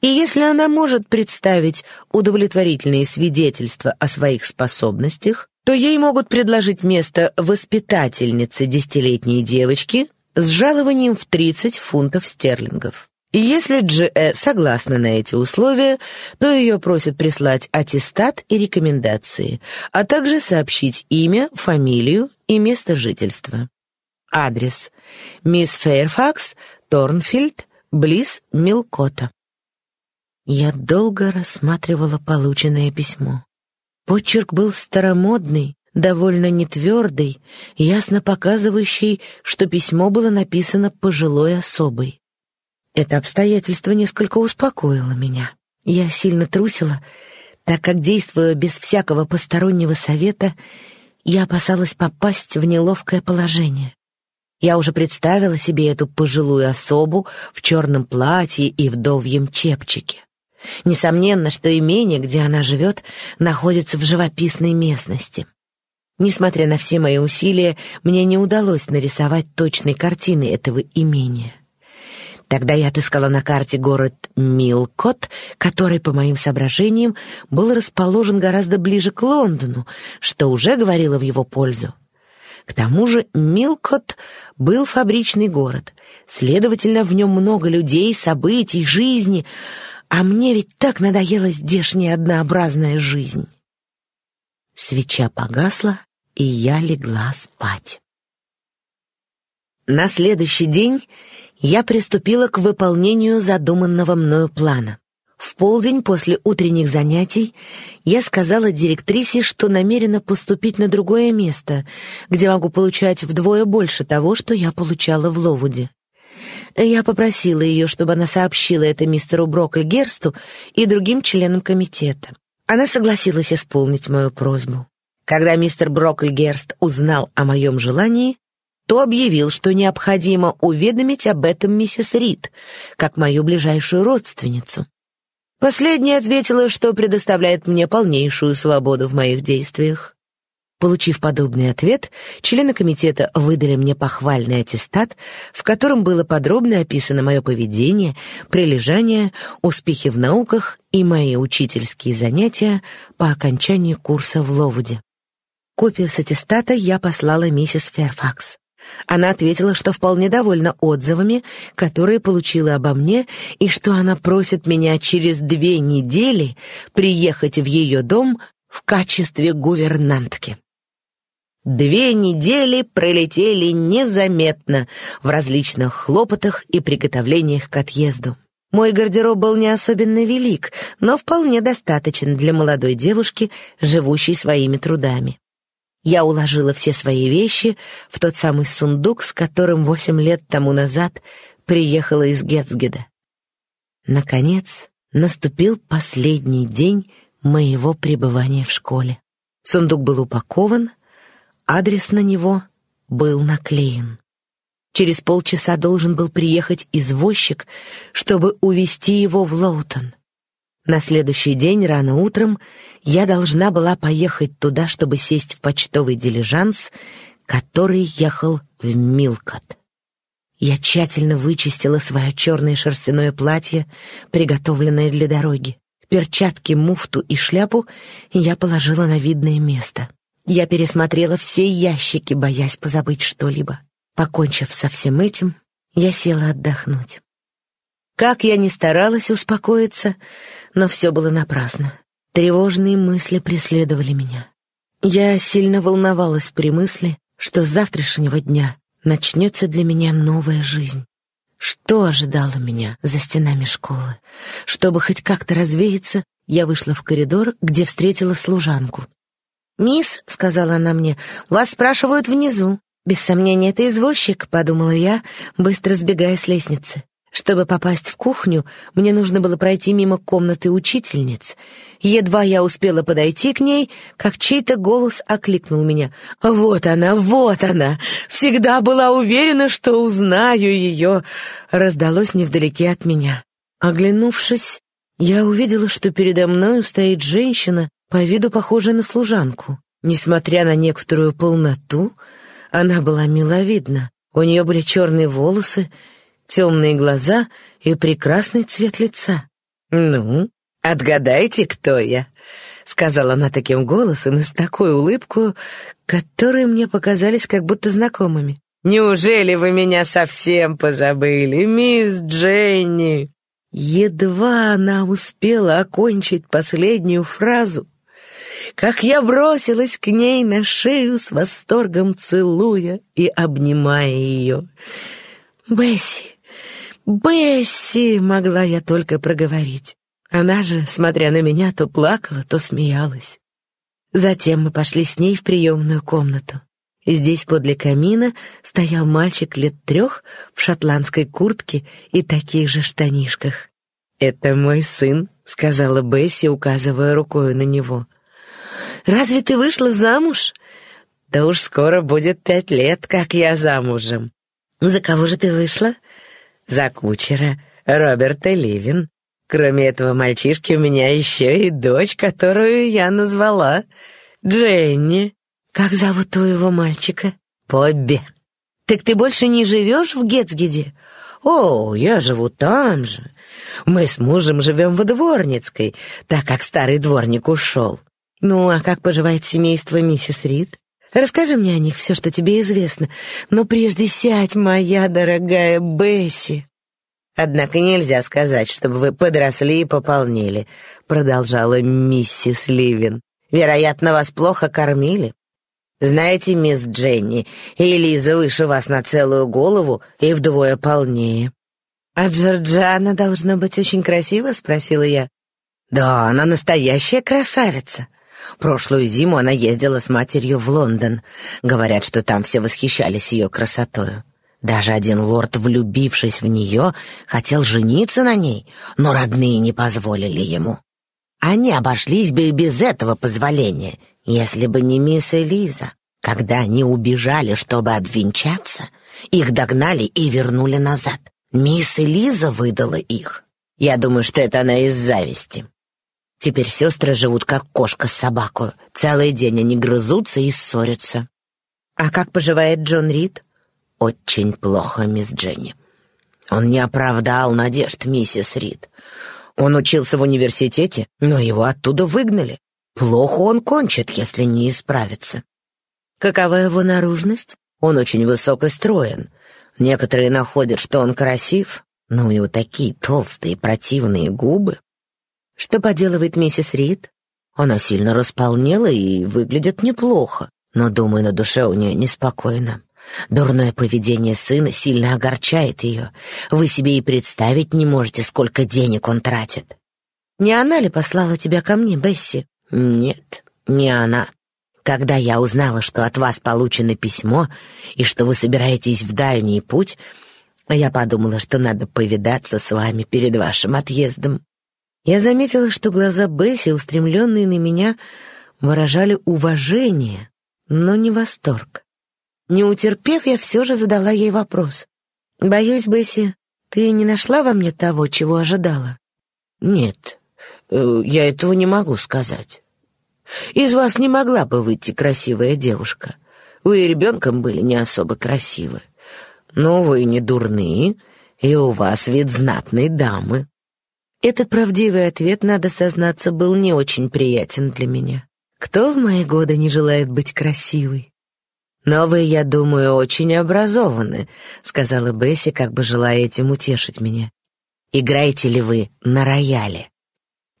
и если она может представить удовлетворительные свидетельства о своих способностях, то ей могут предложить место воспитательницы десятилетней девочки с жалованием в 30 фунтов стерлингов. И если Дж.Э. согласна на эти условия, то ее просят прислать аттестат и рекомендации, а также сообщить имя, фамилию и место жительства. Адрес. Мисс Фейрфакс, Торнфилд, близ Милкота. Я долго рассматривала полученное письмо. Почерк был старомодный, довольно нетвердый, ясно показывающий, что письмо было написано пожилой особой. Это обстоятельство несколько успокоило меня. Я сильно трусила, так как, действуя без всякого постороннего совета, я опасалась попасть в неловкое положение. Я уже представила себе эту пожилую особу в черном платье и вдовьем чепчике. Несомненно, что имение, где она живет, находится в живописной местности. Несмотря на все мои усилия, мне не удалось нарисовать точной картины этого имения. Тогда я отыскала на карте город Милкот, который, по моим соображениям, был расположен гораздо ближе к Лондону, что уже говорило в его пользу. К тому же Милкот был фабричный город, следовательно, в нем много людей, событий, жизни, а мне ведь так надоела здешняя однообразная жизнь. Свеча погасла, и я легла спать. На следующий день я приступила к выполнению задуманного мною плана. В полдень после утренних занятий я сказала директрисе, что намерена поступить на другое место, где могу получать вдвое больше того, что я получала в Ловуде. Я попросила ее, чтобы она сообщила это мистеру Брокльгерсту и другим членам комитета. Она согласилась исполнить мою просьбу. Когда мистер Брокльгерст узнал о моем желании, то объявил, что необходимо уведомить об этом миссис Рид, как мою ближайшую родственницу. Последняя ответила, что предоставляет мне полнейшую свободу в моих действиях. Получив подобный ответ, члены комитета выдали мне похвальный аттестат, в котором было подробно описано мое поведение, прилежание, успехи в науках и мои учительские занятия по окончании курса в Ловуде. Копию с аттестата я послала миссис Ферфакс. Она ответила, что вполне довольна отзывами, которые получила обо мне, и что она просит меня через две недели приехать в ее дом в качестве гувернантки. Две недели пролетели незаметно в различных хлопотах и приготовлениях к отъезду. Мой гардероб был не особенно велик, но вполне достаточен для молодой девушки, живущей своими трудами. Я уложила все свои вещи в тот самый сундук, с которым восемь лет тому назад приехала из Гетцгеда. Наконец, наступил последний день моего пребывания в школе. Сундук был упакован, адрес на него был наклеен. Через полчаса должен был приехать извозчик, чтобы увезти его в Лоутон. На следующий день рано утром я должна была поехать туда, чтобы сесть в почтовый дилижанс, который ехал в Милкот. Я тщательно вычистила свое черное шерстяное платье, приготовленное для дороги. Перчатки, муфту и шляпу я положила на видное место. Я пересмотрела все ящики, боясь позабыть что-либо. Покончив со всем этим, я села отдохнуть. Как я ни старалась успокоиться, но все было напрасно. Тревожные мысли преследовали меня. Я сильно волновалась при мысли, что с завтрашнего дня начнется для меня новая жизнь. Что ожидало меня за стенами школы? Чтобы хоть как-то развеяться, я вышла в коридор, где встретила служанку. «Мисс», — сказала она мне, — «вас спрашивают внизу». «Без сомнения, это извозчик», — подумала я, быстро сбегая с лестницы. Чтобы попасть в кухню, мне нужно было пройти мимо комнаты учительниц. Едва я успела подойти к ней, как чей-то голос окликнул меня. «Вот она, вот она! Всегда была уверена, что узнаю ее!» Раздалось невдалеке от меня. Оглянувшись, я увидела, что передо мною стоит женщина, по виду похожая на служанку. Несмотря на некоторую полноту, она была миловидна. У нее были черные волосы, темные глаза и прекрасный цвет лица. «Ну, отгадайте, кто я», — сказала она таким голосом и с такой улыбкой, которые мне показались как будто знакомыми. «Неужели вы меня совсем позабыли, мисс Дженни?» Едва она успела окончить последнюю фразу, как я бросилась к ней на шею с восторгом целуя и обнимая ее. «Бесси, «Бесси!» — могла я только проговорить. Она же, смотря на меня, то плакала, то смеялась. Затем мы пошли с ней в приемную комнату. Здесь подле камина стоял мальчик лет трех в шотландской куртке и таких же штанишках. «Это мой сын», — сказала Бесси, указывая рукой на него. «Разве ты вышла замуж?» «Да уж скоро будет пять лет, как я замужем». «За кого же ты вышла?» За кучера Роберта Ливин. Кроме этого мальчишки у меня еще и дочь, которую я назвала Дженни. Как зовут твоего мальчика? Побби. Так ты больше не живешь в Гетцгеде? О, я живу там же. Мы с мужем живем в Дворницкой, так как старый дворник ушел. Ну, а как поживает семейство миссис Рид? Расскажи мне о них все, что тебе известно. Но прежде сядь, моя дорогая Бесси. Однако нельзя сказать, чтобы вы подросли и пополнили, продолжала миссис Ливин. Вероятно, вас плохо кормили. Знаете, мисс Дженни, Элиза выше вас на целую голову и вдвое полнее». «А Джорджиана должна быть очень красива?» — спросила я. «Да, она настоящая красавица. Прошлую зиму она ездила с матерью в Лондон. Говорят, что там все восхищались ее красотою. Даже один лорд, влюбившись в нее, хотел жениться на ней, но родные не позволили ему. Они обошлись бы и без этого позволения, если бы не мисс Элиза. Когда они убежали, чтобы обвенчаться, их догнали и вернули назад. Мисс Элиза выдала их. Я думаю, что это она из зависти. Теперь сестры живут как кошка с собакой. Целый день они грызутся и ссорятся. А как поживает Джон Рид? Очень плохо, мисс Дженни. Он не оправдал надежд миссис Рид. Он учился в университете, но его оттуда выгнали. Плохо он кончит, если не исправится. Какова его наружность? Он очень высок и строен. Некоторые находят, что он красив, но и вот такие толстые противные губы. Что поделывает миссис Рид? Она сильно располнела и выглядит неплохо, но, думаю, на душе у нее неспокойно. Дурное поведение сына сильно огорчает ее. Вы себе и представить не можете, сколько денег он тратит. Не она ли послала тебя ко мне, Бесси? Нет, не она. Когда я узнала, что от вас получено письмо и что вы собираетесь в дальний путь, я подумала, что надо повидаться с вами перед вашим отъездом. Я заметила, что глаза Бесси, устремленные на меня, выражали уважение, но не восторг. Не утерпев, я все же задала ей вопрос. «Боюсь, Бесси, ты не нашла во мне того, чего ожидала?» «Нет, э, я этого не могу сказать. Из вас не могла бы выйти красивая девушка. Вы и ребенком были не особо красивы. Но вы не дурные, и у вас вид знатной дамы». Этот правдивый ответ, надо сознаться, был не очень приятен для меня. Кто в мои годы не желает быть красивой? «Но вы, я думаю, очень образованы», — сказала Бесси, как бы желая этим утешить меня. «Играете ли вы на рояле?»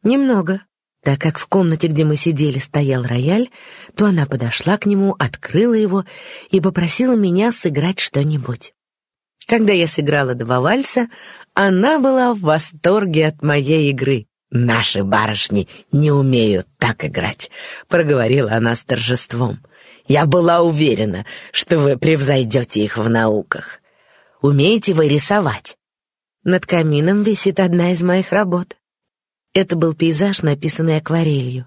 «Немного», так как в комнате, где мы сидели, стоял рояль, то она подошла к нему, открыла его и попросила меня сыграть что-нибудь. Когда я сыграла два вальса, она была в восторге от моей игры. «Наши барышни не умеют так играть», — проговорила она с торжеством. Я была уверена, что вы превзойдете их в науках. Умеете вы рисовать? Над камином висит одна из моих работ. Это был пейзаж, написанный акварелью.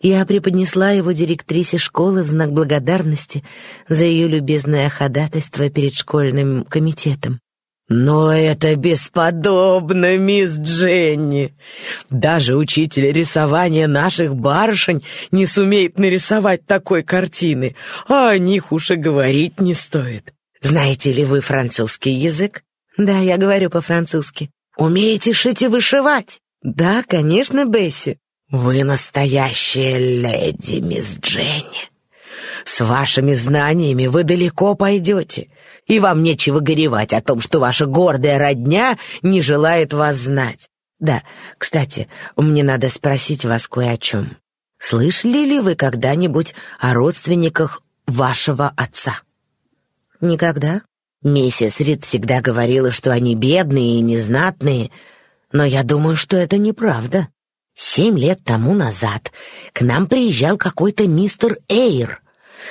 Я преподнесла его директрисе школы в знак благодарности за ее любезное ходатайство перед школьным комитетом. «Но это бесподобно, мисс Дженни! Даже учитель рисования наших барышень не сумеет нарисовать такой картины, а о них уж и говорить не стоит. Знаете ли вы французский язык?» «Да, я говорю по-французски». «Умеете шить и вышивать?» «Да, конечно, Бесси». «Вы настоящая леди, мисс Дженни. С вашими знаниями вы далеко пойдете» и вам нечего горевать о том, что ваша гордая родня не желает вас знать. Да, кстати, мне надо спросить вас кое о чем. Слышали ли вы когда-нибудь о родственниках вашего отца? Никогда. Миссис Рид всегда говорила, что они бедные и незнатные, но я думаю, что это неправда. Семь лет тому назад к нам приезжал какой-то мистер Эйр,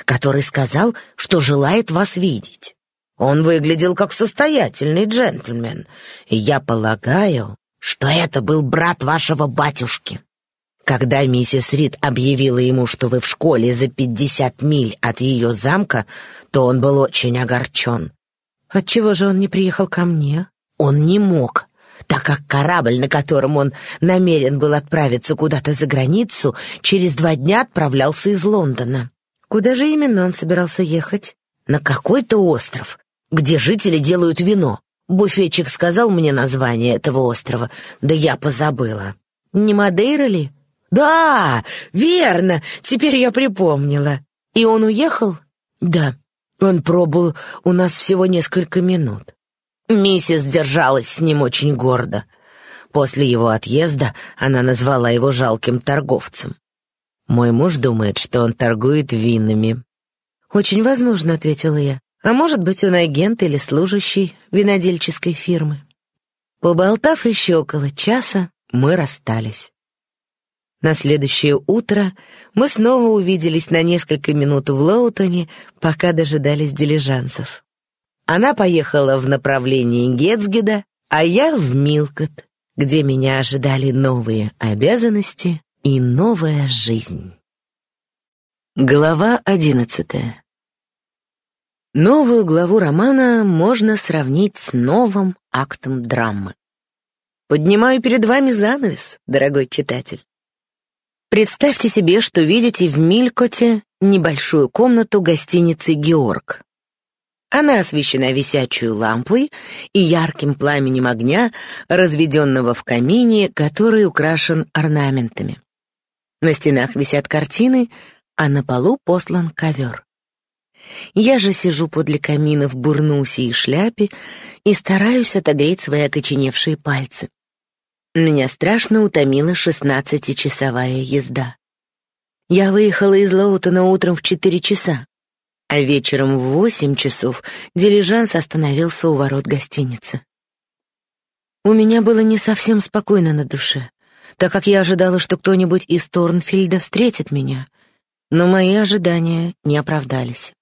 который сказал, что желает вас видеть. Он выглядел как состоятельный джентльмен, и я полагаю, что это был брат вашего батюшки. Когда миссис Рид объявила ему, что вы в школе за пятьдесят миль от ее замка, то он был очень огорчен. Отчего же он не приехал ко мне? Он не мог, так как корабль, на котором он намерен был отправиться куда-то за границу, через два дня отправлялся из Лондона. Куда же именно он собирался ехать? На какой-то остров, где жители делают вино. Буфетчик сказал мне название этого острова, да я позабыла. Не Мадейра ли? Да, верно, теперь я припомнила. И он уехал? Да, он пробыл у нас всего несколько минут. Миссис держалась с ним очень гордо. После его отъезда она назвала его жалким торговцем. Мой муж думает, что он торгует винами. «Очень возможно», — ответила я. «А может быть, он агент или служащий винодельческой фирмы». Поболтав еще около часа, мы расстались. На следующее утро мы снова увиделись на несколько минут в Лоутоне, пока дожидались дилижансов. Она поехала в направлении Гетцгеда, а я в Милкот, где меня ожидали новые обязанности и новая жизнь. Глава одиннадцатая. Новую главу романа можно сравнить с новым актом драмы. Поднимаю перед вами занавес, дорогой читатель. Представьте себе, что видите в Милькоте небольшую комнату гостиницы «Георг». Она освещена висячей лампой и ярким пламенем огня, разведенного в камине, который украшен орнаментами. На стенах висят картины, а на полу послан ковер. Я же сижу подле камина в бурнусе и шляпе и стараюсь отогреть свои окоченевшие пальцы. Меня страшно утомила шестнадцатичасовая езда. Я выехала из Лоутона утром в четыре часа, а вечером в восемь часов дилижанс остановился у ворот гостиницы. У меня было не совсем спокойно на душе, так как я ожидала, что кто-нибудь из Торнфильда встретит меня, но мои ожидания не оправдались.